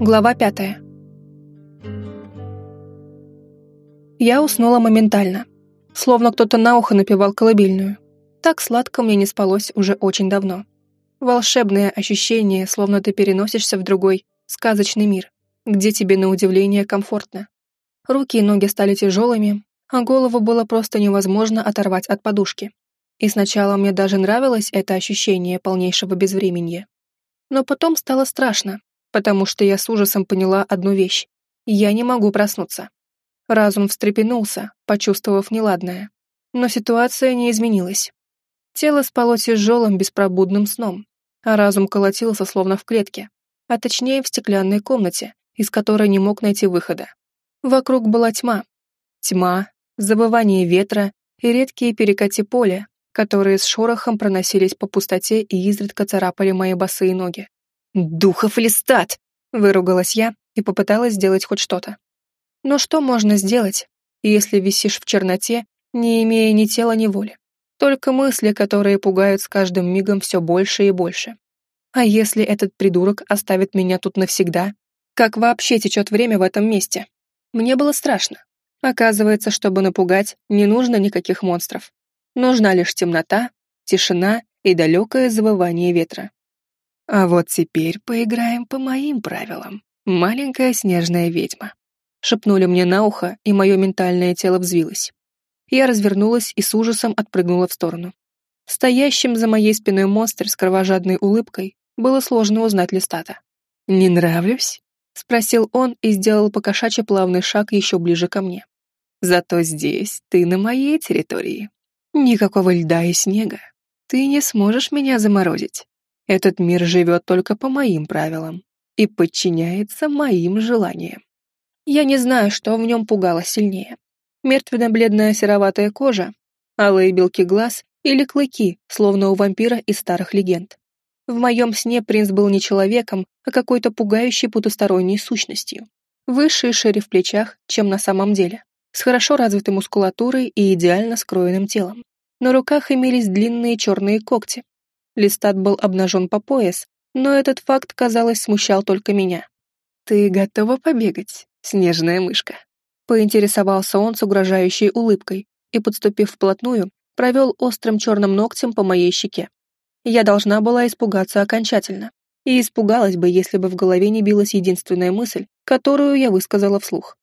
Глава пятая. Я уснула моментально, словно кто-то на ухо напевал колыбельную. Так сладко мне не спалось уже очень давно. Волшебное ощущение, словно ты переносишься в другой, сказочный мир, где тебе на удивление комфортно. Руки и ноги стали тяжелыми, а голову было просто невозможно оторвать от подушки. И сначала мне даже нравилось это ощущение полнейшего безвременья. Но потом стало страшно, потому что я с ужасом поняла одну вещь. Я не могу проснуться. Разум встрепенулся, почувствовав неладное. Но ситуация не изменилась. Тело спало тяжелым, беспробудным сном, а разум колотился словно в клетке, а точнее в стеклянной комнате, из которой не мог найти выхода. Вокруг была тьма. Тьма, забывание ветра и редкие перекати поля, которые с шорохом проносились по пустоте и изредка царапали мои босые ноги. «Духов листат!» — выругалась я и попыталась сделать хоть что-то. Но что можно сделать, если висишь в черноте, не имея ни тела, ни воли? Только мысли, которые пугают с каждым мигом все больше и больше. А если этот придурок оставит меня тут навсегда? Как вообще течет время в этом месте? Мне было страшно. Оказывается, чтобы напугать, не нужно никаких монстров. Нужна лишь темнота, тишина и далекое завывание ветра. А вот теперь поиграем по моим правилам, маленькая снежная ведьма. Шепнули мне на ухо, и мое ментальное тело взвилось. Я развернулась и с ужасом отпрыгнула в сторону. Стоящим за моей спиной монстр с кровожадной улыбкой было сложно узнать Листата. «Не нравлюсь?» — спросил он и сделал покошачий плавный шаг еще ближе ко мне. «Зато здесь ты на моей территории. Никакого льда и снега. Ты не сможешь меня заморозить. Этот мир живет только по моим правилам и подчиняется моим желаниям. Я не знаю, что в нем пугало сильнее. Мертвенно-бледная сероватая кожа, алые белки глаз или клыки, словно у вампира из старых легенд. В моем сне принц был не человеком, а какой-то пугающей потусторонней сущностью. Выше и шире в плечах, чем на самом деле, с хорошо развитой мускулатурой и идеально скроенным телом. На руках имелись длинные черные когти, Листат был обнажен по пояс, но этот факт, казалось, смущал только меня. «Ты готова побегать, снежная мышка?» Поинтересовался он с угрожающей улыбкой и, подступив вплотную, провел острым черным ногтем по моей щеке. Я должна была испугаться окончательно. И испугалась бы, если бы в голове не билась единственная мысль, которую я высказала вслух.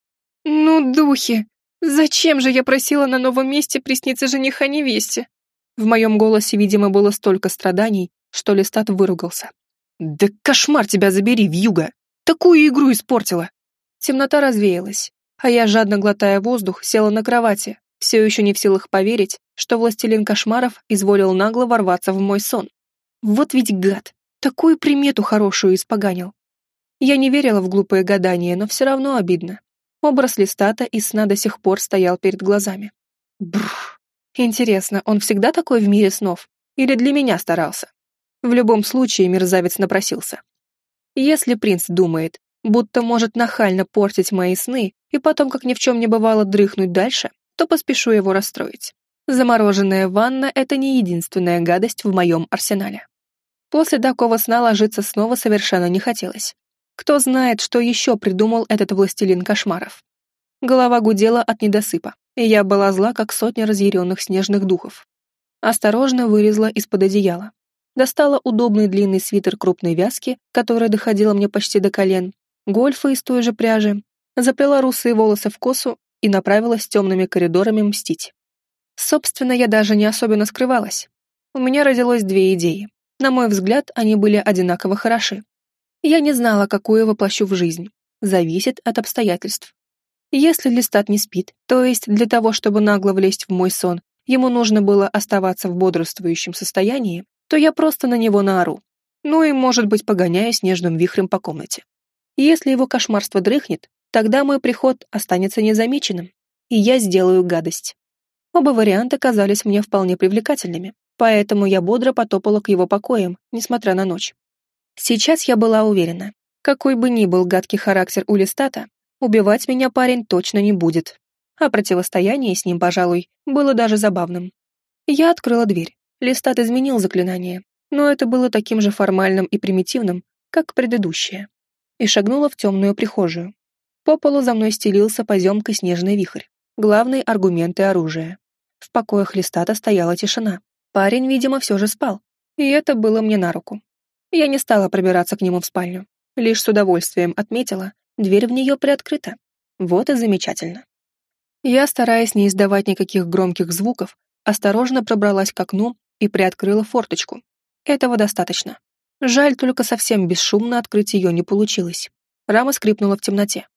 «Ну, духи! Зачем же я просила на новом месте присниться жениха невесте?» В моем голосе, видимо, было столько страданий, что Листат выругался. «Да кошмар тебя забери, вьюга! Такую игру испортила!» Темнота развеялась, а я, жадно глотая воздух, села на кровати, все еще не в силах поверить, что властелин кошмаров изволил нагло ворваться в мой сон. Вот ведь гад! Такую примету хорошую испоганил. Я не верила в глупые гадания, но все равно обидно. Образ листата из сна до сих пор стоял перед глазами. Бррр. Интересно, он всегда такой в мире снов? Или для меня старался? В любом случае мерзавец напросился. Если принц думает, будто может нахально портить мои сны и потом, как ни в чем не бывало, дрыхнуть дальше, то поспешу его расстроить. Замороженная ванна — это не единственная гадость в моем арсенале. После такого сна ложиться снова совершенно не хотелось. Кто знает, что еще придумал этот властелин кошмаров. Голова гудела от недосыпа и я была зла, как сотня разъяренных снежных духов. Осторожно вылезла из-под одеяла. Достала удобный длинный свитер крупной вязки, которая доходила мне почти до колен, гольфы из той же пряжи, заплела русые волосы в косу и направилась темными коридорами мстить. Собственно, я даже не особенно скрывалась. У меня родилось две идеи. На мой взгляд, они были одинаково хороши. Я не знала, какую воплощу в жизнь. Зависит от обстоятельств. Если Листат не спит, то есть для того, чтобы нагло влезть в мой сон, ему нужно было оставаться в бодрствующем состоянии, то я просто на него наору. Ну и, может быть, погоняю снежным вихрем по комнате. Если его кошмарство дрыхнет, тогда мой приход останется незамеченным, и я сделаю гадость. Оба варианта казались мне вполне привлекательными, поэтому я бодро потопала к его покоям, несмотря на ночь. Сейчас я была уверена, какой бы ни был гадкий характер у Листата, Убивать меня парень точно не будет. А противостояние с ним, пожалуй, было даже забавным. Я открыла дверь. Листат изменил заклинание, но это было таким же формальным и примитивным, как предыдущее. и шагнула в темную прихожую. По полу за мной стелился поземкой снежный вихрь. Главные аргументы оружия. В покоях Листата стояла тишина. Парень, видимо, все же спал. И это было мне на руку. Я не стала пробираться к нему в спальню. Лишь с удовольствием отметила, дверь в нее приоткрыта. Вот и замечательно. Я, стараясь не издавать никаких громких звуков, осторожно пробралась к окну и приоткрыла форточку. Этого достаточно. Жаль, только совсем бесшумно открыть ее не получилось. Рама скрипнула в темноте.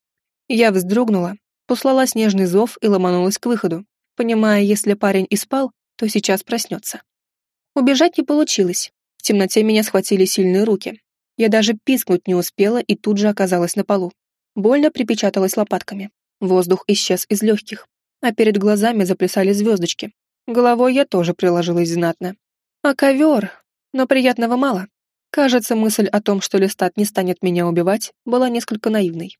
Я вздрогнула, послала снежный зов и ломанулась к выходу, понимая, если парень и спал, то сейчас проснется. Убежать не получилось. В темноте меня схватили сильные руки. Я даже пискнуть не успела и тут же оказалась на полу. Больно припечаталась лопатками. Воздух исчез из легких, а перед глазами заплясали звездочки. Головой я тоже приложилась знатно. А ковер? Но приятного мало. Кажется, мысль о том, что Листат не станет меня убивать, была несколько наивной.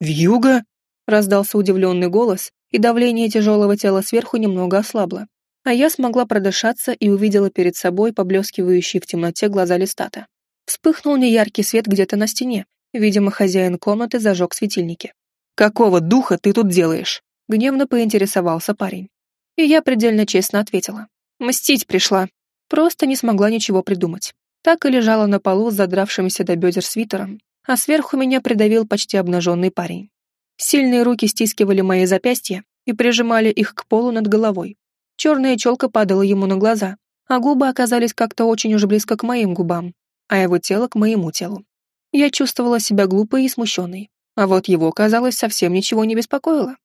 «Вьюга?» — раздался удивленный голос, и давление тяжелого тела сверху немного ослабло. А я смогла продышаться и увидела перед собой поблескивающие в темноте глаза Листата. Вспыхнул неяркий свет где-то на стене. Видимо, хозяин комнаты зажег светильники. «Какого духа ты тут делаешь?» — гневно поинтересовался парень. И я предельно честно ответила. «Мстить пришла. Просто не смогла ничего придумать. Так и лежала на полу с задравшимся до бедер свитером, а сверху меня придавил почти обнаженный парень. Сильные руки стискивали мои запястья и прижимали их к полу над головой. Черная челка падала ему на глаза, а губы оказались как-то очень уж близко к моим губам, а его тело к моему телу. Я чувствовала себя глупой и смущенной, а вот его, казалось, совсем ничего не беспокоило.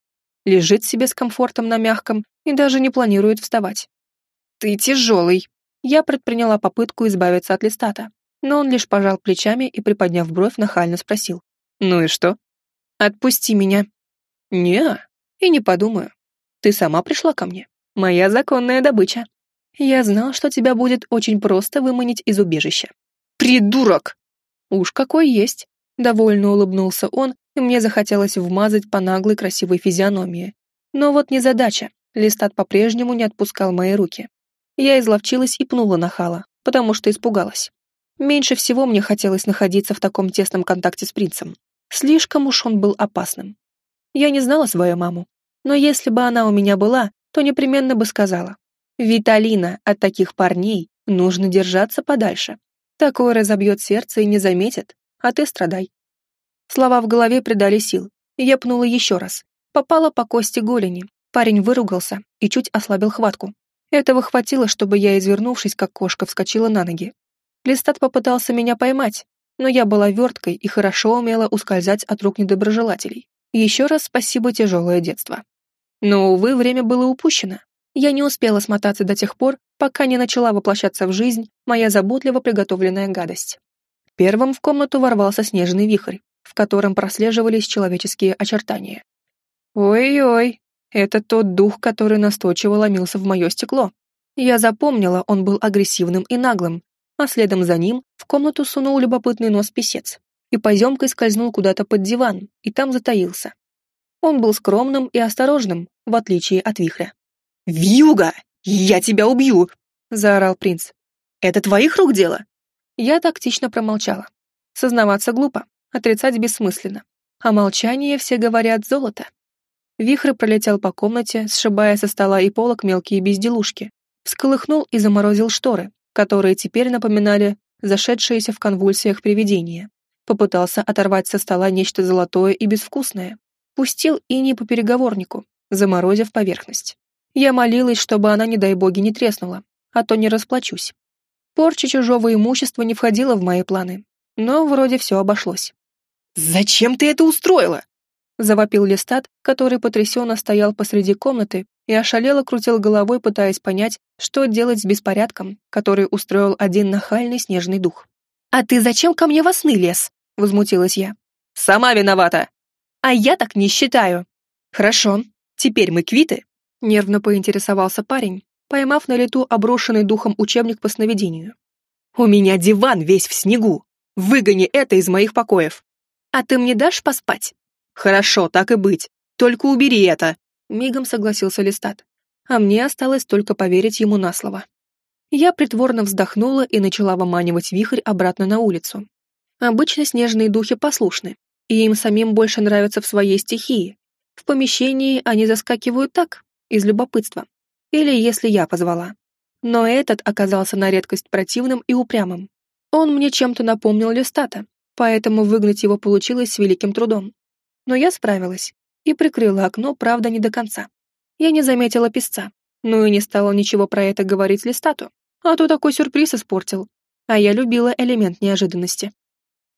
Лежит себе с комфортом на мягком и даже не планирует вставать. «Ты тяжелый!» Я предприняла попытку избавиться от листата, но он лишь пожал плечами и, приподняв бровь, нахально спросил. «Ну и что?» «Отпусти меня». «Не, и не подумаю. Ты сама пришла ко мне. Моя законная добыча. Я знал, что тебя будет очень просто выманить из убежища». «Придурок!» «Уж какой есть!» Довольно улыбнулся он, и мне захотелось вмазать по наглой красивой физиономии. Но вот незадача. Листат по-прежнему не отпускал мои руки. Я изловчилась и пнула нахала, потому что испугалась. Меньше всего мне хотелось находиться в таком тесном контакте с принцем. Слишком уж он был опасным. Я не знала свою маму, но если бы она у меня была, то непременно бы сказала. «Виталина, от таких парней нужно держаться подальше. Такое разобьет сердце и не заметит, а ты страдай». Слова в голове придали сил, я пнула еще раз. Попала по кости голени. Парень выругался и чуть ослабил хватку. Этого хватило, чтобы я, извернувшись, как кошка, вскочила на ноги. Листат попытался меня поймать, но я была верткой и хорошо умела ускользать от рук недоброжелателей. Еще раз спасибо тяжелое детство. Но, увы, время было упущено. Я не успела смотаться до тех пор, пока не начала воплощаться в жизнь моя заботливо приготовленная гадость. Первым в комнату ворвался снежный вихрь, в котором прослеживались человеческие очертания. Ой-ой, это тот дух, который настойчиво ломился в мое стекло. Я запомнила, он был агрессивным и наглым, а следом за ним в комнату сунул любопытный нос писец и поземкой скользнул куда-то под диван, и там затаился. Он был скромным и осторожным, в отличие от вихря. «Вьюга! Я тебя убью!» — заорал принц. «Это твоих рук дело?» Я тактично промолчала. Сознаваться глупо, отрицать бессмысленно. А молчание, все говорят, золото. Вихрь пролетел по комнате, сшибая со стола и полок мелкие безделушки. Всколыхнул и заморозил шторы, которые теперь напоминали зашедшиеся в конвульсиях привидения. Попытался оторвать со стола нечто золотое и безвкусное. Пустил ини по переговорнику, заморозив поверхность. Я молилась, чтобы она, не дай боги, не треснула, а то не расплачусь. Порча чужого имущества не входила в мои планы, но вроде все обошлось. «Зачем ты это устроила?» завопил Листат, который потрясенно стоял посреди комнаты и ошалело крутил головой, пытаясь понять, что делать с беспорядком, который устроил один нахальный снежный дух. «А ты зачем ко мне во сны лез?» — возмутилась я. «Сама виновата!» «А я так не считаю!» «Хорошо, теперь мы квиты?» — нервно поинтересовался парень, поймав на лету оброшенный духом учебник по сновидению. «У меня диван весь в снегу! Выгони это из моих покоев!» «А ты мне дашь поспать?» «Хорошо, так и быть. Только убери это!» Мигом согласился Листат. А мне осталось только поверить ему на слово. Я притворно вздохнула и начала выманивать вихрь обратно на улицу. Обычно снежные духи послушны, и им самим больше нравятся в своей стихии. В помещении они заскакивают так, из любопытства. Или если я позвала. Но этот оказался на редкость противным и упрямым. Он мне чем-то напомнил Листата, поэтому выгнать его получилось с великим трудом. Но я справилась и прикрыла окно, правда, не до конца. Я не заметила песца, ну и не стала ничего про это говорить Листату, а то такой сюрприз испортил. А я любила элемент неожиданности.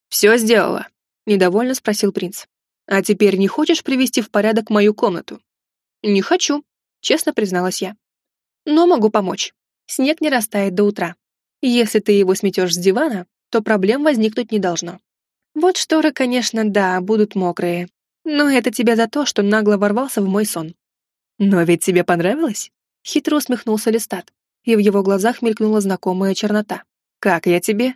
«Все сделала?» — недовольно спросил принц. «А теперь не хочешь привести в порядок мою комнату?» «Не хочу», — честно призналась я. «Но могу помочь. Снег не растает до утра. Если ты его сметешь с дивана, то проблем возникнуть не должно. Вот шторы, конечно, да, будут мокрые. Но это тебе за то, что нагло ворвался в мой сон. Но ведь тебе понравилось? Хитро усмехнулся Листат, и в его глазах мелькнула знакомая чернота. Как я тебе?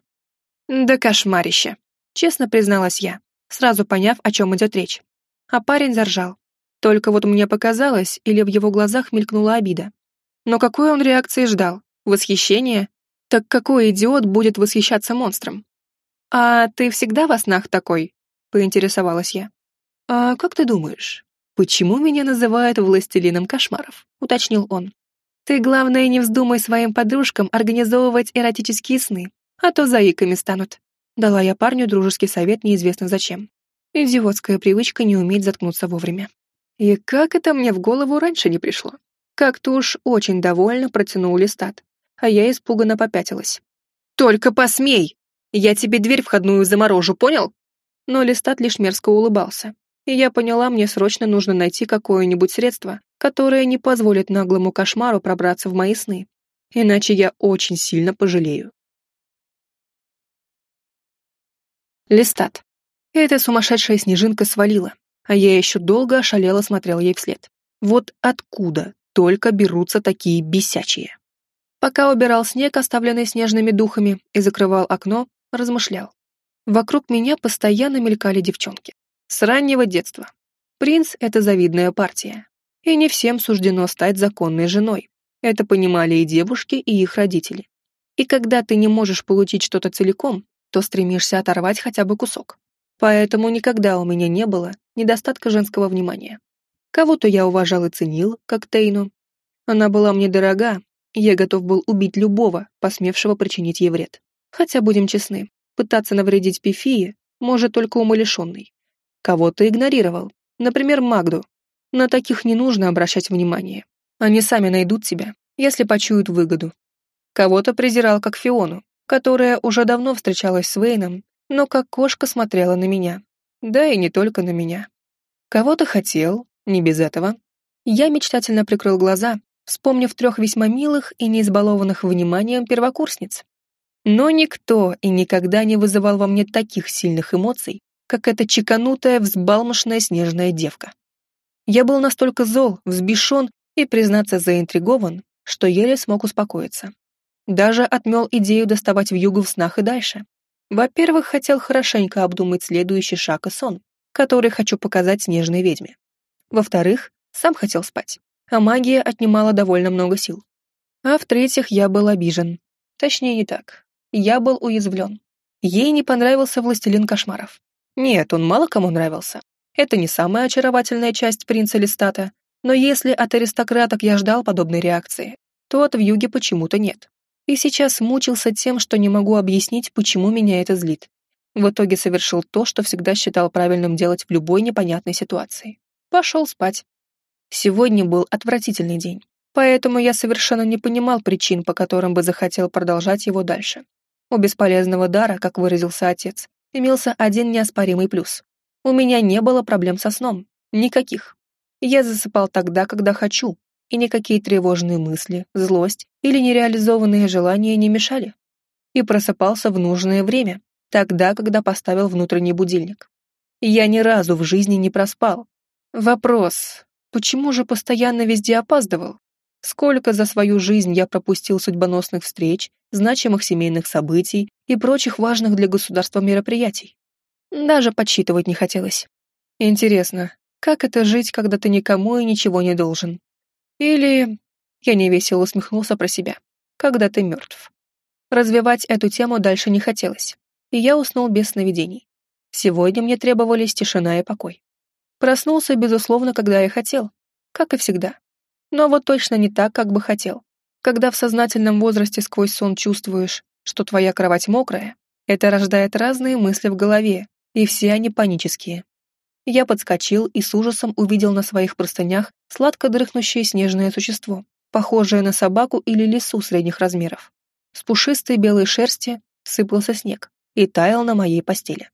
Да кошмарище. Честно призналась я, сразу поняв, о чем идет речь. А парень заржал. Только вот мне показалось, или в его глазах мелькнула обида. Но какой он реакции ждал? Восхищение? Так какой идиот будет восхищаться монстром? «А ты всегда во снах такой?» — поинтересовалась я. «А как ты думаешь, почему меня называют властелином кошмаров?» — уточнил он. «Ты, главное, не вздумай своим подружкам организовывать эротические сны, а то заиками станут». Дала я парню дружеский совет неизвестно зачем. Идиотская привычка не уметь заткнуться вовремя. И как это мне в голову раньше не пришло? Как-то уж очень довольно протянул листат, а я испуганно попятилась. «Только посмей!» Я тебе дверь входную заморожу, понял?» Но Листат лишь мерзко улыбался, и я поняла, мне срочно нужно найти какое-нибудь средство, которое не позволит наглому кошмару пробраться в мои сны, иначе я очень сильно пожалею. Листат. Эта сумасшедшая снежинка свалила, а я еще долго ошалело смотрел ей вслед. Вот откуда только берутся такие бесячие? Пока убирал снег, оставленный снежными духами, и закрывал окно, размышлял. Вокруг меня постоянно мелькали девчонки. С раннего детства. Принц — это завидная партия. И не всем суждено стать законной женой. Это понимали и девушки, и их родители. И когда ты не можешь получить что-то целиком, то стремишься оторвать хотя бы кусок. Поэтому никогда у меня не было недостатка женского внимания. Кого-то я уважал и ценил, как Тейну. Она была мне дорога, и я готов был убить любого, посмевшего причинить ей вред. Хотя, будем честны, пытаться навредить Пифии может только умалишенный. Кого-то игнорировал, например, Магду. На таких не нужно обращать внимание. Они сами найдут тебя, если почуют выгоду. Кого-то презирал как Фиону, которая уже давно встречалась с Вейном, но как кошка смотрела на меня. Да и не только на меня. Кого-то хотел, не без этого. Я мечтательно прикрыл глаза, вспомнив трех весьма милых и не избалованных вниманием первокурсниц, но никто и никогда не вызывал во мне таких сильных эмоций, как эта чеканутая, взбалмошная снежная девка. Я был настолько зол, взбешен и, признаться, заинтригован, что еле смог успокоиться. Даже отмел идею доставать в югу в снах и дальше. Во-первых, хотел хорошенько обдумать следующий шаг и сон, который хочу показать снежной ведьме. Во-вторых, сам хотел спать, а магия отнимала довольно много сил. А в-третьих, я был обижен. Точнее, не так я был уязвлен. Ей не понравился «Властелин кошмаров». Нет, он мало кому нравился. Это не самая очаровательная часть принца Листата, но если от аристократок я ждал подобной реакции, то от вьюги почему-то нет. И сейчас мучился тем, что не могу объяснить, почему меня это злит. В итоге совершил то, что всегда считал правильным делать в любой непонятной ситуации. Пошел спать. Сегодня был отвратительный день, поэтому я совершенно не понимал причин, по которым бы захотел продолжать его дальше. У бесполезного дара, как выразился отец, имелся один неоспоримый плюс. У меня не было проблем со сном. Никаких. Я засыпал тогда, когда хочу, и никакие тревожные мысли, злость или нереализованные желания не мешали. И просыпался в нужное время, тогда, когда поставил внутренний будильник. Я ни разу в жизни не проспал. Вопрос, почему же постоянно везде опаздывал? Сколько за свою жизнь я пропустил судьбоносных встреч, значимых семейных событий и прочих важных для государства мероприятий. Даже подсчитывать не хотелось. Интересно, как это жить, когда ты никому и ничего не должен? Или... Я невесело усмехнулся про себя. Когда ты мертв. Развивать эту тему дальше не хотелось. и я уснул без сновидений. Сегодня мне требовались тишина и покой. Проснулся, безусловно, когда я хотел, как и всегда. Но вот точно не так, как бы хотел. Когда в сознательном возрасте сквозь сон чувствуешь, что твоя кровать мокрая, это рождает разные мысли в голове, и все они панические. Я подскочил и с ужасом увидел на своих простынях сладко дрыхнущее снежное существо, похожее на собаку или лису средних размеров. С пушистой белой шерсти сыпался снег и таял на моей постели.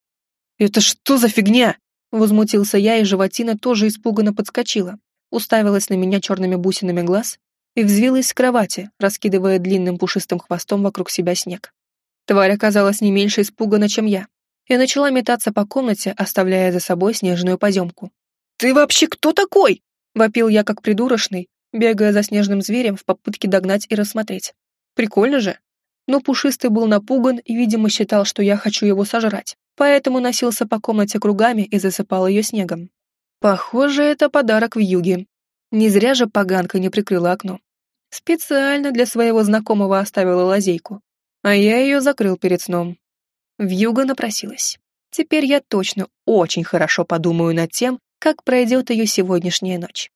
«Это что за фигня?» Возмутился я, и животина тоже испуганно подскочила, уставилась на меня черными бусинами глаз и взвилась с кровати, раскидывая длинным пушистым хвостом вокруг себя снег. Тварь оказалась не меньше испугана, чем я, и начала метаться по комнате, оставляя за собой снежную поземку. «Ты вообще кто такой?» — вопил я как придурочный, бегая за снежным зверем в попытке догнать и рассмотреть. Прикольно же. Но Пушистый был напуган и, видимо, считал, что я хочу его сожрать, поэтому носился по комнате кругами и засыпал ее снегом. Похоже, это подарок в юге. Не зря же поганка не прикрыла окно. Специально для своего знакомого оставила лазейку, а я ее закрыл перед сном. Вьюга напросилась. Теперь я точно очень хорошо подумаю над тем, как пройдет ее сегодняшняя ночь.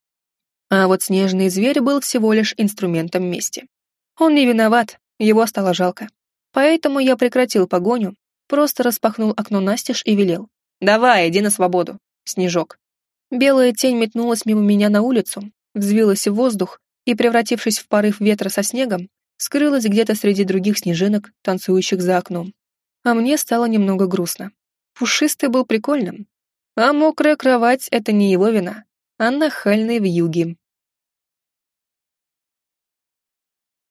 А вот снежный зверь был всего лишь инструментом мести. Он не виноват, его стало жалко. Поэтому я прекратил погоню, просто распахнул окно настежь и велел. «Давай, иди на свободу, Снежок». Белая тень метнулась мимо меня на улицу, взвилась в воздух и, превратившись в порыв ветра со снегом, скрылась где-то среди других снежинок, танцующих за окном. А мне стало немного грустно. Пушистый был прикольным. А мокрая кровать — это не его вина, а нахальный в юге.